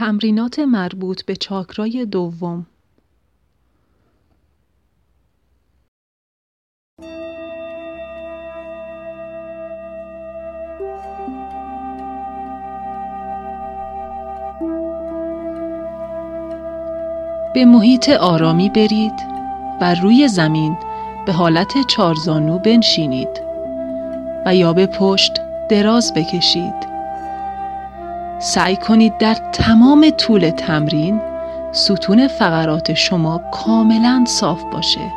تمرینات مربوط به چاکرای دوم. به محیط آرامی برید و روی زمین به حالت چارزانو بنشینید و یا به پشت دراز بکشید. سعی کنید در تمام طول تمرین ستون فقرات شما کاملا صاف باشه.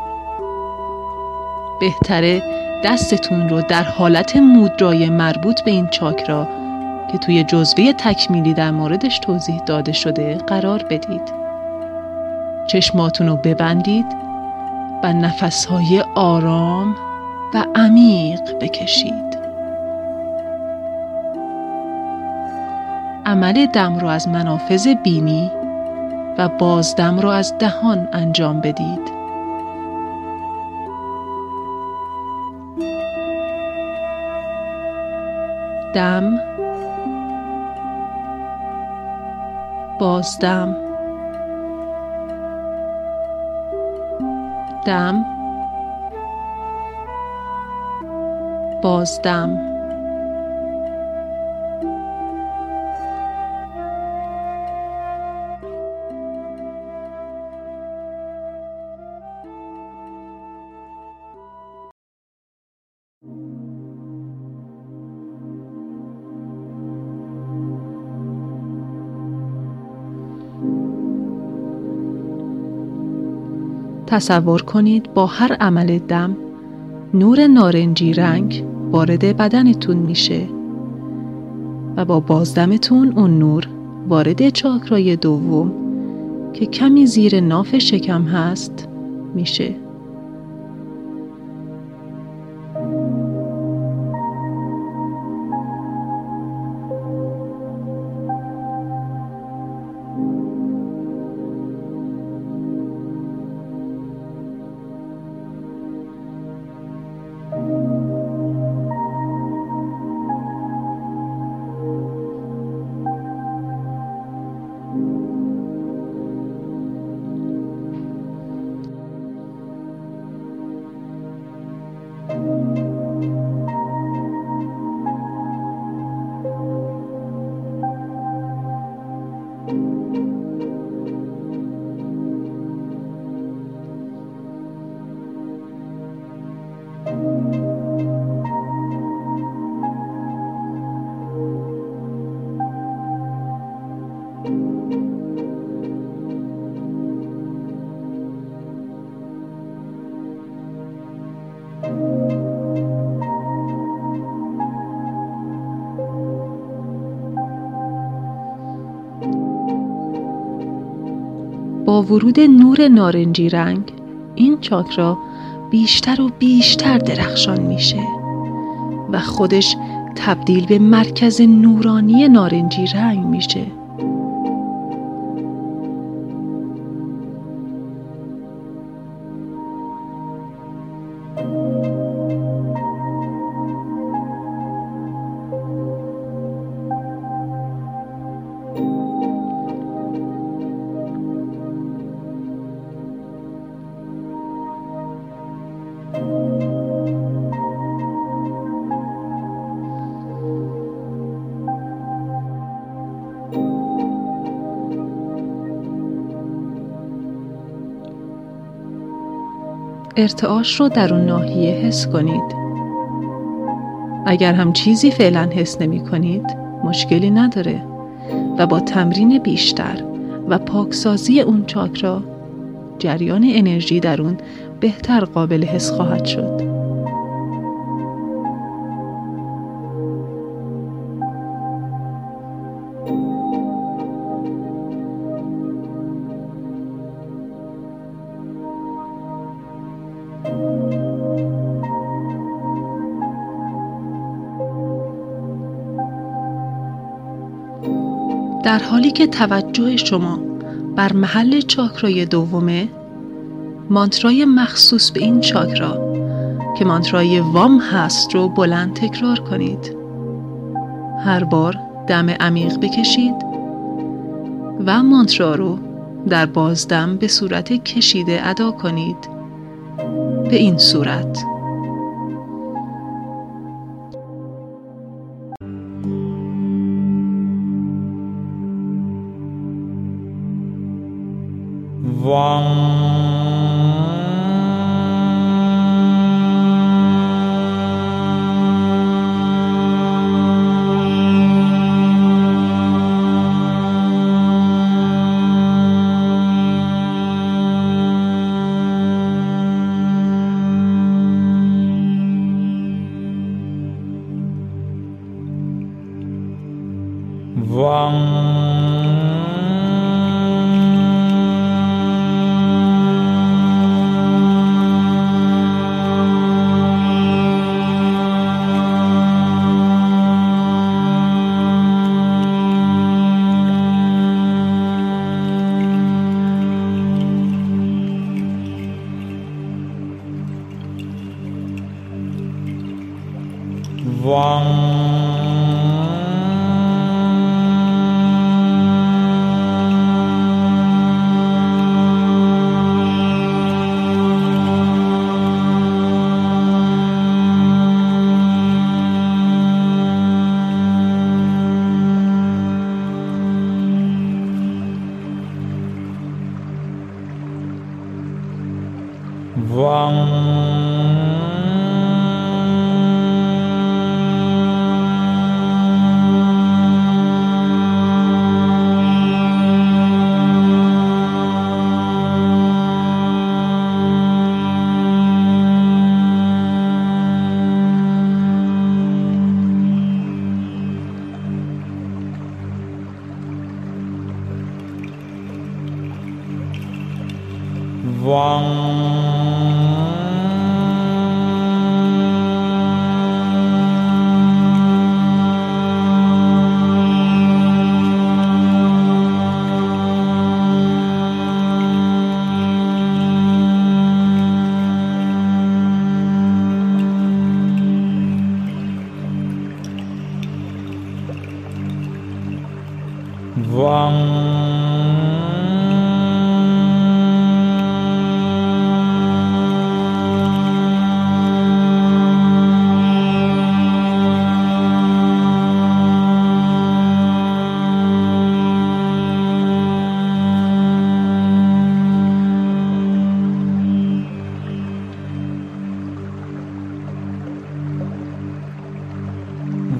بهتره دستتون رو در حالت مودرای مربوط به این چاکرا که توی جزوه تکمیلی در موردش توضیح داده شده قرار بدید. چشماتون رو ببندید و نفسهای آرام و عمیق بکشید. عمل دم رو از منافذ بینی و بازدم رو از دهان انجام بدید. دم بازدم دم بازدم تصور کنید با هر عمل دم نور نارنجی رنگ وارد بدنتون میشه و با بازدمتون اون نور وارد چاکرای دوم که کمی زیر ناف شکم هست میشه. ورود نور نارنجی رنگ این چاکرا بیشتر و بیشتر درخشان میشه و خودش تبدیل به مرکز نورانی نارنجی رنگ میشه. ارتعاش رو در اون ناحیه حس کنید. اگر هم چیزی فعلا حس نمی کنید مشکلی نداره و با تمرین بیشتر و پاکسازی اون چاکرا جریان انرژی در اون بهتر قابل حس خواهد شد. در حالی که توجه شما بر محل چاکرای دومه مانترای مخصوص به این چاکرا که مانترای وام هست رو بلند تکرار کنید. هر بار دم عمیق بکشید و مانترا رو در بازدم به صورت کشیده ادا کنید. به این صورت. vang vang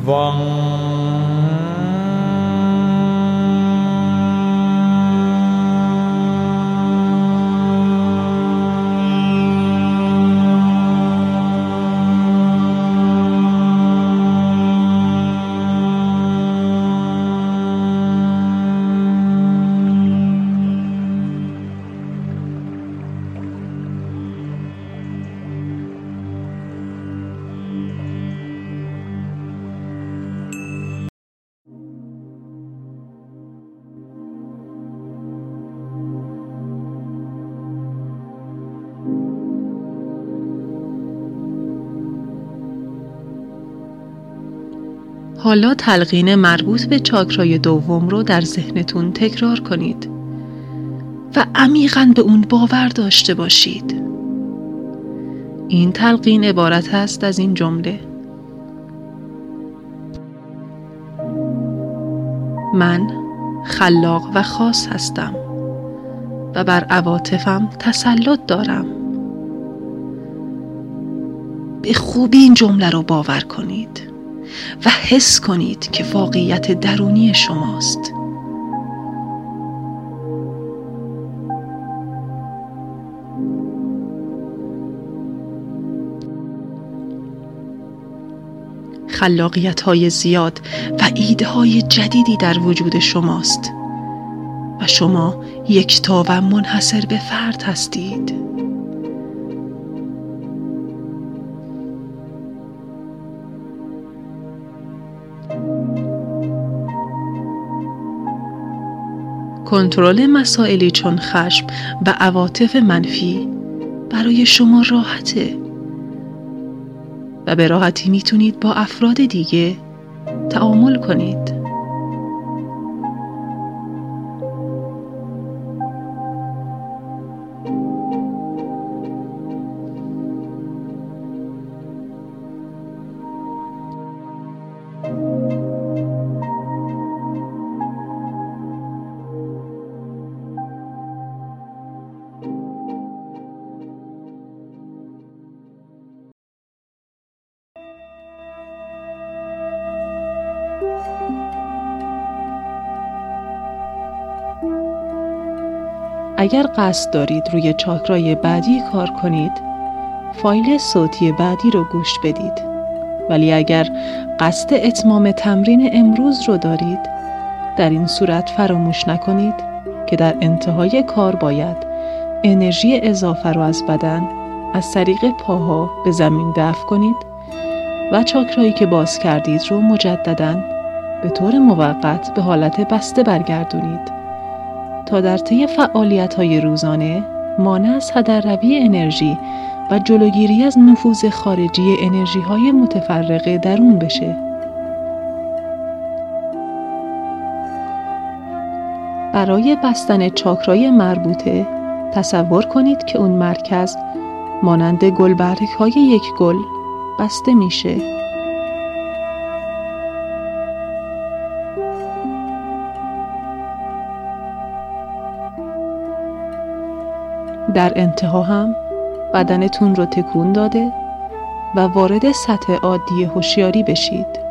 vọng حالا تلقین مربوط به چاکرای دوم رو در ذهنتون تکرار کنید و عمیقا به اون باور داشته باشید. این تلقین عبارت است از این جمله. من خلاق و خاص هستم و بر عواطفم تسلط دارم. به خوبی این جمله رو باور کنید. و حس کنید که واقعیت درونی شماست. خلاقیت های زیاد و ایده های جدیدی در وجود شماست و شما یکتا و منحصر به فرد هستید. کنترل مسائلی چون خشم و عواطف منفی برای شما راحته. و به راحتی می‌تونید با افراد دیگه تعامل کنید. اگر قصد دارید روی چاکرای بعدی کار کنید فایل صوتی بعدی رو گوش بدید. ولی اگر قصد اتمام تمرین امروز رو دارید در این صورت فراموش نکنید که در انتهای کار باید انرژی اضافه رو از بدن از طریق پاها به زمین دفع کنید و چاکرایی که باز کردید رو مجددا به طور موقت به حالت بسته برگردونید تا در طی فعالیت های روزانه مانع از هدرروی انرژی و جلوگیری از نفوذ خارجی انرژی های متفرقه درون بشه. برای بستن چاکرای مربوطه تصور کنید که اون مرکز مانند گلبرگ های یک گل بسته میشه. در انتها هم بدنتون رو تکون داده و وارد سطح عادی هوشیاری بشید.